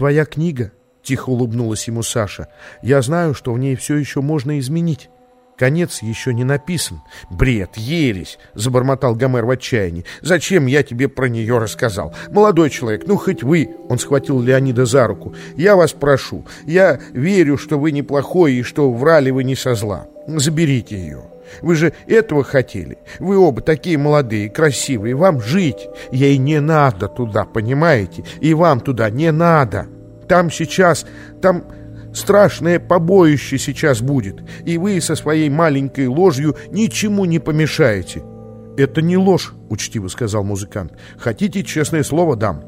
твоя книга?» — тихо улыбнулась ему Саша. «Я знаю, что в ней все еще можно изменить». Конец еще не написан. Бред, ересь, забормотал Гомер в отчаянии. Зачем я тебе про нее рассказал? Молодой человек, ну хоть вы, он схватил Леонида за руку. Я вас прошу, я верю, что вы неплохой и что врали вы не со зла. Заберите ее. Вы же этого хотели. Вы оба такие молодые, красивые. Вам жить. Ей не надо туда, понимаете? И вам туда не надо. Там сейчас, там Страшное побоище сейчас будет, и вы со своей маленькой ложью ничему не помешаете. Это не ложь, учтиво сказал музыкант. Хотите, честное слово дам.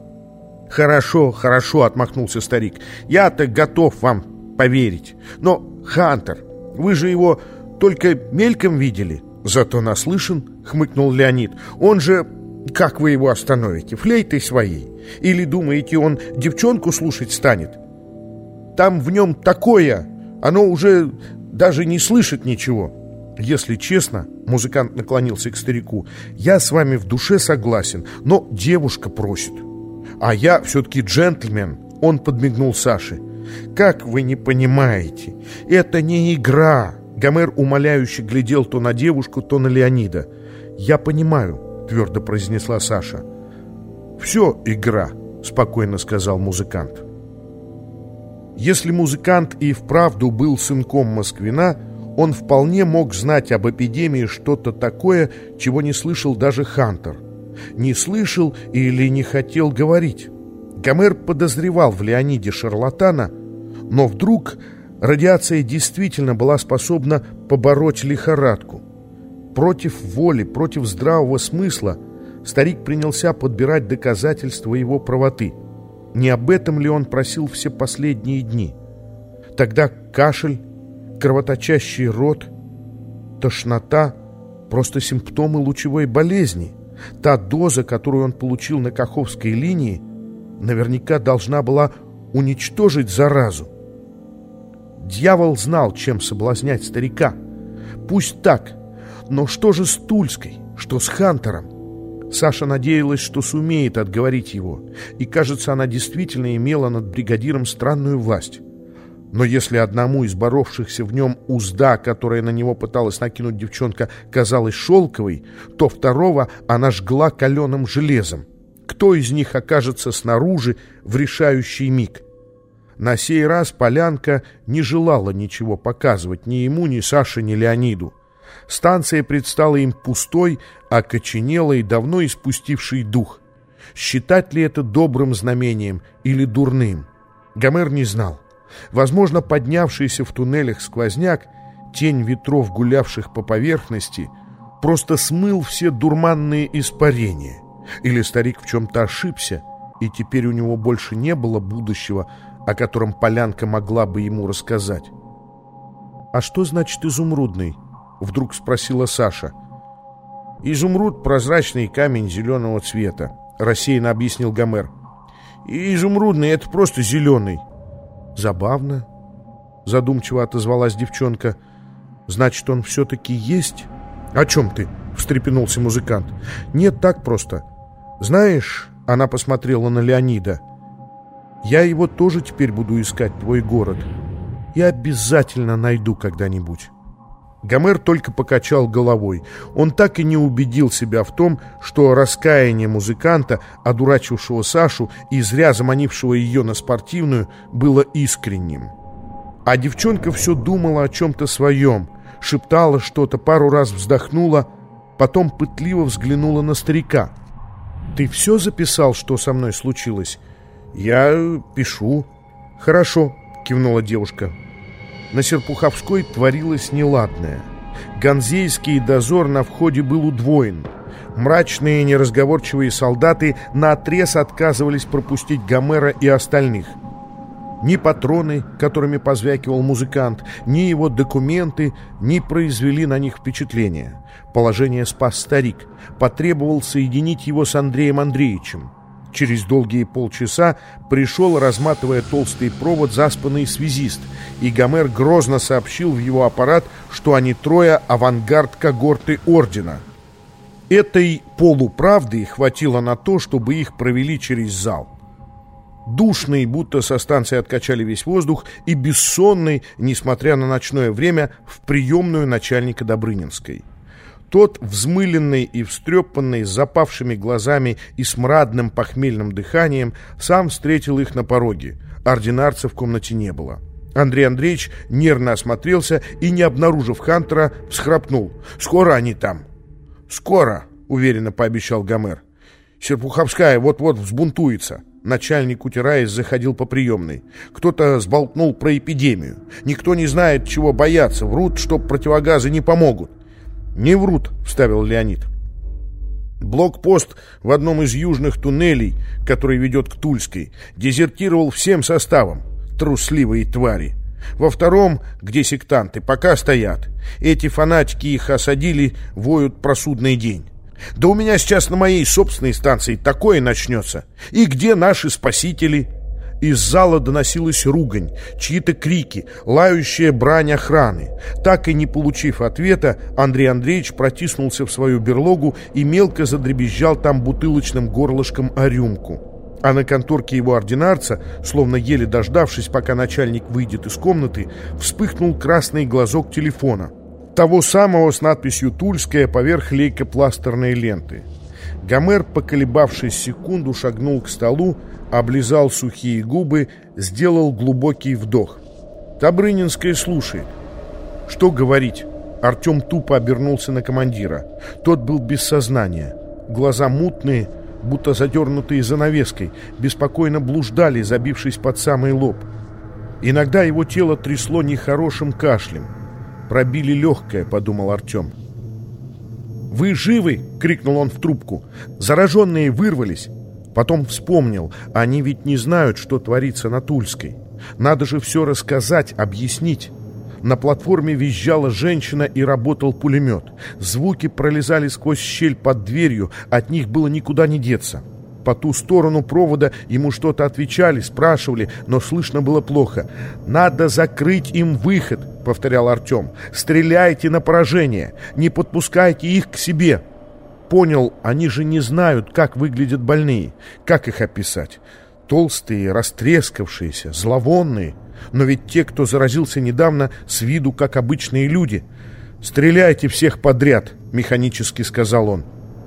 Хорошо, хорошо, отмахнулся старик. Я-то готов вам поверить. Но, Хантер, вы же его только мельком видели. Зато наслышан, хмыкнул Леонид. Он же... Как вы его остановите? Флейтой своей? Или думаете, он девчонку слушать станет? Там в нем такое, оно уже даже не слышит ничего. Если честно, музыкант наклонился к старику, я с вами в душе согласен, но девушка просит. А я все-таки джентльмен, он подмигнул Саше. Как вы не понимаете, это не игра. Гомер умоляюще глядел то на девушку, то на Леонида. «Я понимаю», — твердо произнесла Саша. «Все игра», — спокойно сказал музыкант. Если музыкант и вправду был сынком Москвина, он вполне мог знать об эпидемии что-то такое, чего не слышал даже Хантер. Не слышал или не хотел говорить. Гомер подозревал в Леониде шарлатана, но вдруг радиация действительно была способна побороть лихорадку. Против воли, против здравого смысла старик принялся подбирать доказательства его правоты – не об этом ли он просил все последние дни? Тогда кашель, кровоточащий рот, тошнота — просто симптомы лучевой болезни. Та доза, которую он получил на Каховской линии, наверняка должна была уничтожить заразу. Дьявол знал, чем соблазнять старика. Пусть так, но что же с Тульской, что с Хантером? Саша надеялась, что сумеет отговорить его, и, кажется, она действительно имела над бригадиром странную власть. Но если одному из боровшихся в нем узда, которая на него пыталась накинуть девчонка, казалась шелковой, то второго она жгла каленым железом. Кто из них окажется снаружи в решающий миг? На сей раз Полянка не желала ничего показывать ни ему, ни Саше, ни Леониду. Станция предстала им пустой, окоченелой, давно испустившей дух. Считать ли это добрым знамением или дурным? Гомер не знал. Возможно, поднявшийся в туннелях сквозняк, тень ветров, гулявших по поверхности, просто смыл все дурманные испарения. Или старик в чем-то ошибся, и теперь у него больше не было будущего, о котором полянка могла бы ему рассказать. «А что значит изумрудный?» Вдруг спросила Саша. «Изумруд — прозрачный камень зеленого цвета», — рассеянно объяснил Гомер. «И изумрудный — это просто зеленый». «Забавно», — задумчиво отозвалась девчонка. «Значит, он все-таки есть?» «О чем ты?» — встрепенулся музыкант. «Нет, так просто. Знаешь...» — она посмотрела на Леонида. «Я его тоже теперь буду искать, твой город. И обязательно найду когда-нибудь». Гомер только покачал головой. Он так и не убедил себя в том, что раскаяние музыканта, одурачившего Сашу и зря заманившего ее на спортивную, было искренним. А девчонка все думала о чем-то своем, шептала что-то, пару раз вздохнула, потом пытливо взглянула на старика. «Ты все записал, что со мной случилось?» «Я пишу». «Хорошо», — кивнула девушка. На Серпуховской творилось неладное. Ганзейский дозор на входе был удвоен. Мрачные неразговорчивые солдаты наотрез отказывались пропустить Гомера и остальных. Ни патроны, которыми позвякивал музыкант, ни его документы не произвели на них впечатления. Положение спас старик. Потребовал соединить его с Андреем Андреевичем. Через долгие полчаса пришел, разматывая толстый провод, заспанный связист, и Гомер грозно сообщил в его аппарат, что они трое авангард когорты ордена. Этой полуправды хватило на то, чтобы их провели через зал. Душный, будто со станции откачали весь воздух, и бессонный, несмотря на ночное время, в приемную начальника Добрынинской. Тот, взмыленный и встрепанный, с запавшими глазами и смрадным похмельным дыханием, сам встретил их на пороге. Ординарца в комнате не было. Андрей Андреевич нервно осмотрелся и, не обнаружив Хантера, всхрапнул. «Скоро они там?» «Скоро», — уверенно пообещал Гомер. «Серпуховская вот-вот взбунтуется». Начальник, утираясь, заходил по приемной. Кто-то сболтнул про эпидемию. Никто не знает, чего бояться. Врут, что противогазы не помогут. «Не врут», — вставил Леонид. Блокпост в одном из южных туннелей, который ведет к Тульской, дезертировал всем составом. Трусливые твари. Во втором, где сектанты, пока стоят. Эти фанатики их осадили, воют про судный день. Да у меня сейчас на моей собственной станции такое начнется. И где наши спасители?» Из зала доносилась ругань, чьи-то крики, лающая брань охраны. Так и не получив ответа, Андрей Андреевич протиснулся в свою берлогу и мелко задребезжал там бутылочным горлышком о рюмку. А на конторке его ординарца, словно еле дождавшись, пока начальник выйдет из комнаты, вспыхнул красный глазок телефона. Того самого с надписью «Тульская» поверх лейкопластерной ленты. Гомер, поколебавшись секунду, шагнул к столу, облизал сухие губы, сделал глубокий вдох. Добрынинская слушает. Что говорить? Артем тупо обернулся на командира. Тот был без сознания. Глаза мутные, будто задернутые занавеской, беспокойно блуждали, забившись под самый лоб. Иногда его тело трясло нехорошим кашлем. «Пробили легкое», — подумал Артем. «Вы живы?» — крикнул он в трубку. «Зараженные вырвались. Потом вспомнил, они ведь не знают, что творится на Тульской. Надо же все рассказать, объяснить. На платформе визжала женщина и работал пулемет. Звуки пролезали сквозь щель под дверью, от них было никуда не деться. По ту сторону провода ему что-то отвечали, спрашивали, но слышно было плохо. «Надо закрыть им выход», — повторял Артем. «Стреляйте на поражение, не подпускайте их к себе» понял, они же не знают, как выглядят больные. Как их описать? Толстые, растрескавшиеся, зловонные. Но ведь те, кто заразился недавно, с виду как обычные люди. «Стреляйте всех подряд», — механически сказал он.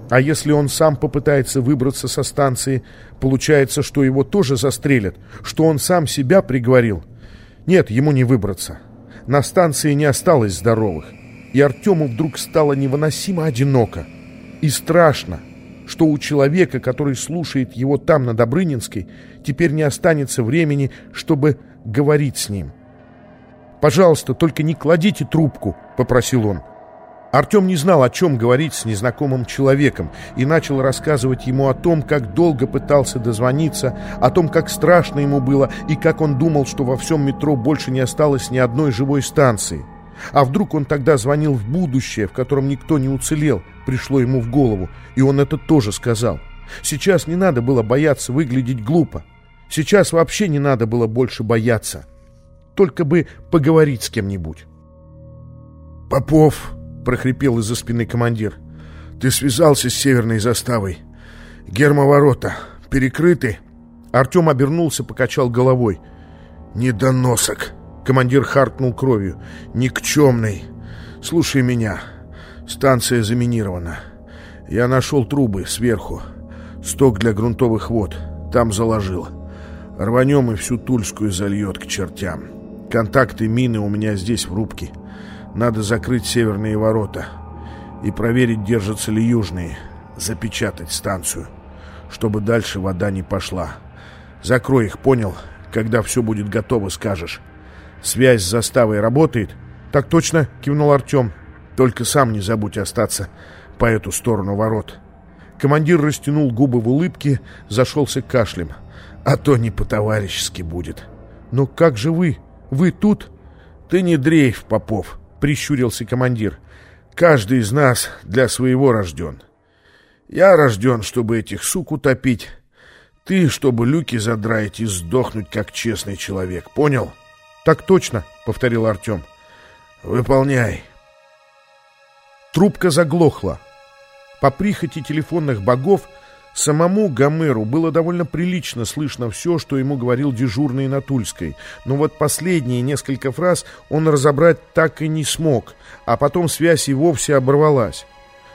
А если он сам попытается выбраться со станции, получается, что его тоже застрелят, что он сам себя приговорил? Нет, ему не выбраться. На станции не осталось здоровых. И Артему вдруг стало невыносимо одиноко. И страшно, что у человека, который слушает его там, на Добрынинской, теперь не останется времени, чтобы говорить с ним. «Пожалуйста, только не кладите трубку», — попросил он. Артем не знал, о чем говорить с незнакомым человеком, и начал рассказывать ему о том, как долго пытался дозвониться, о том, как страшно ему было, и как он думал, что во всем метро больше не осталось ни одной живой станции. А вдруг он тогда звонил в будущее, в котором никто не уцелел, пришло ему в голову, и он это тоже сказал. Сейчас не надо было бояться выглядеть глупо. Сейчас вообще не надо было больше бояться. Только бы поговорить с кем-нибудь. «Попов!» — прохрипел из-за спины командир. «Ты связался с северной заставой. Гермоворота перекрыты?» Артем обернулся, покачал головой. «Недоносок!» Командир харкнул кровью. «Никчемный! Слушай меня. Станция заминирована. Я нашел трубы сверху. Сток для грунтовых вод. Там заложил. Рванем и всю Тульскую зальет к чертям. Контакты мины у меня здесь в рубке. Надо закрыть северные ворота. И проверить, держатся ли южные. Запечатать станцию. Чтобы дальше вода не пошла. Закрой их, понял? Когда все будет готово, скажешь. Связь с заставой работает? Так точно, кивнул Артем. Только сам не забудь остаться по эту сторону ворот. Командир растянул губы в улыбке, зашелся кашлем. А то не по-товарищески будет. Но как же вы? Вы тут? Ты не дрейф, Попов, прищурился командир. Каждый из нас для своего рожден. Я рожден, чтобы этих сук утопить. Ты, чтобы люки задраить и сдохнуть, как честный человек. Понял? — «Так точно», — повторил Артем. «Выполняй». Трубка заглохла. По прихоти телефонных богов Самому Гомеру было довольно прилично слышно все, что ему говорил дежурный на Тульской, но вот последние несколько фраз он разобрать так и не смог, а потом связь и вовсе оборвалась.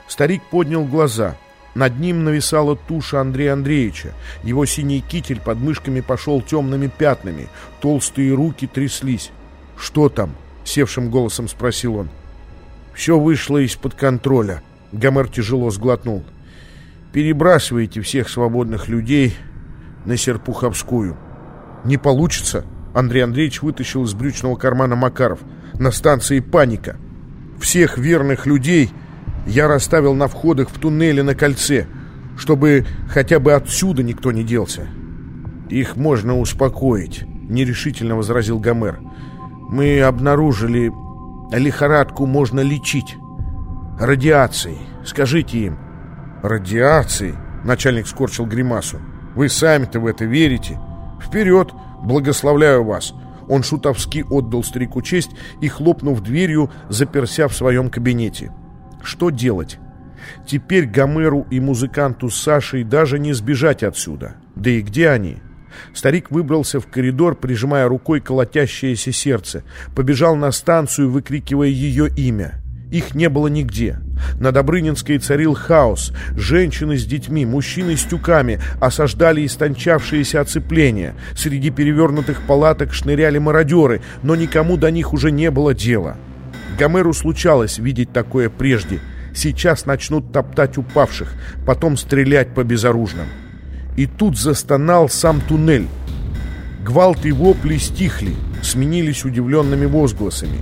Старик поднял глаза. Над ним нависала туша Андрея Андреевича. Его синий китель под мышками пошел темными пятнами, толстые руки тряслись. «Что там?» — севшим голосом спросил он. «Все вышло из-под контроля», — Гомер тяжело сглотнул перебрасываете всех свободных людей на Серпуховскую. Не получится. Андрей Андреевич вытащил из брючного кармана Макаров. На станции паника. Всех верных людей я расставил на входах в туннеле на кольце, чтобы хотя бы отсюда никто не делся. Их можно успокоить, нерешительно возразил Гомер. Мы обнаружили, лихорадку можно лечить. Радиацией. Скажите им, «Радиации?» — начальник скорчил гримасу. «Вы сами-то в это верите? Вперед! Благословляю вас!» Он шутовски отдал старику честь и, хлопнув дверью, заперся в своем кабинете. Что делать? Теперь Гомеру и музыканту с Сашей даже не сбежать отсюда. Да и где они? Старик выбрался в коридор, прижимая рукой колотящееся сердце. Побежал на станцию, выкрикивая ее имя. Их не было нигде. На Добрынинской царил хаос. Женщины с детьми, мужчины с тюками осаждали истончавшиеся оцепления. Среди перевернутых палаток шныряли мародеры, но никому до них уже не было дела. Гомеру случалось видеть такое прежде. Сейчас начнут топтать упавших, потом стрелять по безоружным. И тут застонал сам туннель. Гвалт и вопли стихли, сменились удивленными возгласами.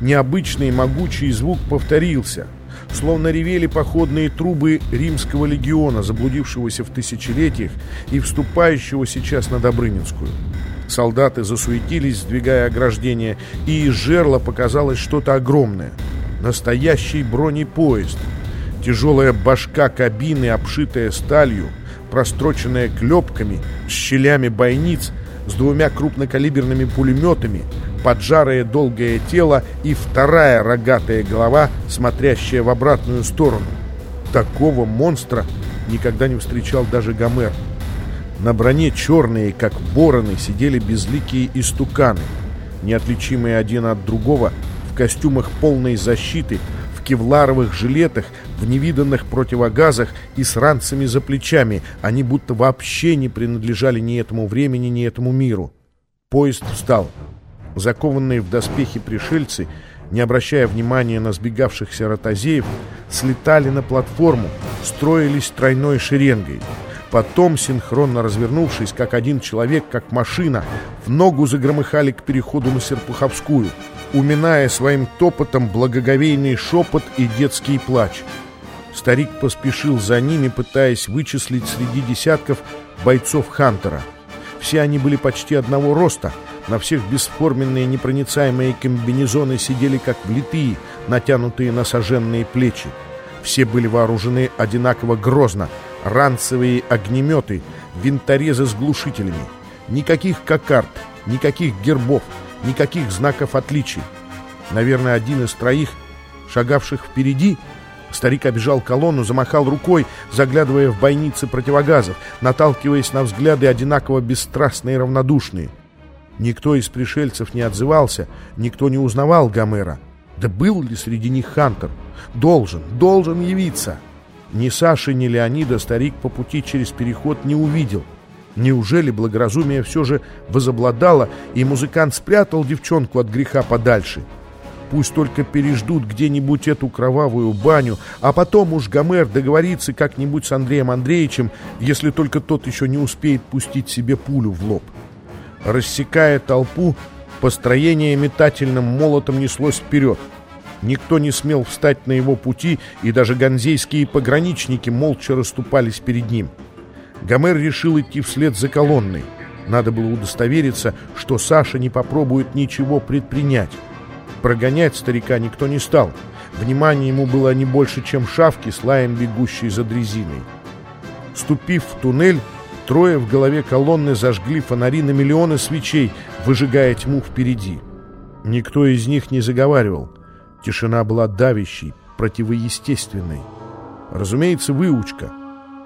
Необычный могучий звук повторился, словно ревели походные трубы римского легиона, заблудившегося в тысячелетиях и вступающего сейчас на Добрынинскую. Солдаты засуетились, сдвигая ограждение, и из жерла показалось что-то огромное. Настоящий бронепоезд. Тяжелая башка кабины, обшитая сталью, простроченная клепками, щелями бойниц — с двумя крупнокалиберными пулеметами, поджарое долгое тело и вторая рогатая голова, смотрящая в обратную сторону. Такого монстра никогда не встречал даже Гомер. На броне черные, как бороны, сидели безликие истуканы, неотличимые один от другого, в костюмах полной защиты, в кевларовых жилетах, в невиданных противогазах и с ранцами за плечами. Они будто вообще не принадлежали ни этому времени, ни этому миру. Поезд встал. Закованные в доспехи пришельцы, не обращая внимания на сбегавшихся ротозеев, слетали на платформу, строились тройной шеренгой. Потом, синхронно развернувшись, как один человек, как машина, в ногу загромыхали к переходу на Серпуховскую, уминая своим топотом благоговейный шепот и детский плач — Старик поспешил за ними, пытаясь вычислить среди десятков бойцов Хантера. Все они были почти одного роста. На всех бесформенные непроницаемые комбинезоны сидели как влитые, натянутые на соженные плечи. Все были вооружены одинаково грозно. Ранцевые огнеметы, винторезы с глушителями. Никаких кокард, никаких гербов, никаких знаков отличий. Наверное, один из троих, шагавших впереди, Старик обежал колонну, замахал рукой, заглядывая в бойницы противогазов, наталкиваясь на взгляды одинаково бесстрастные и равнодушные. Никто из пришельцев не отзывался, никто не узнавал Гомера. Да был ли среди них Хантер? Должен, должен явиться. Ни Саши, ни Леонида старик по пути через переход не увидел. Неужели благоразумие все же возобладало, и музыкант спрятал девчонку от греха подальше? — Пусть только переждут где-нибудь эту кровавую баню, а потом уж Гомер договорится как-нибудь с Андреем Андреевичем, если только тот еще не успеет пустить себе пулю в лоб. Рассекая толпу, построение метательным молотом неслось вперед. Никто не смел встать на его пути, и даже ганзейские пограничники молча расступались перед ним. Гомер решил идти вслед за колонной. Надо было удостовериться, что Саша не попробует ничего предпринять. Прогонять старика никто не стал. Внимание ему было не больше, чем шавки с лаем бегущие за дрезиной. Ступив в туннель, трое в голове колонны зажгли фонари на миллионы свечей, выжигая тьму впереди. Никто из них не заговаривал. Тишина была давящей, противоестественной. Разумеется, выучка.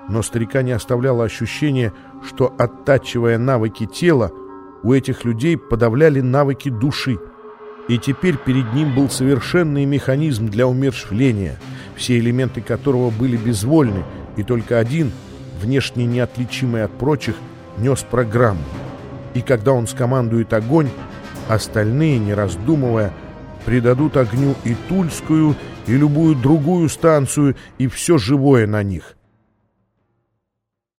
но старика не оставляло ощущение, что, оттачивая навыки тела, у этих людей подавляли навыки души. И теперь перед ним был совершенный механизм для умершвления, все элементы которого были безвольны, и только один, внешне неотличимый от прочих, нес программу. И когда он скомандует огонь, остальные, не раздумывая, придадут огню и Тульскую, и любую другую станцию, и все живое на них.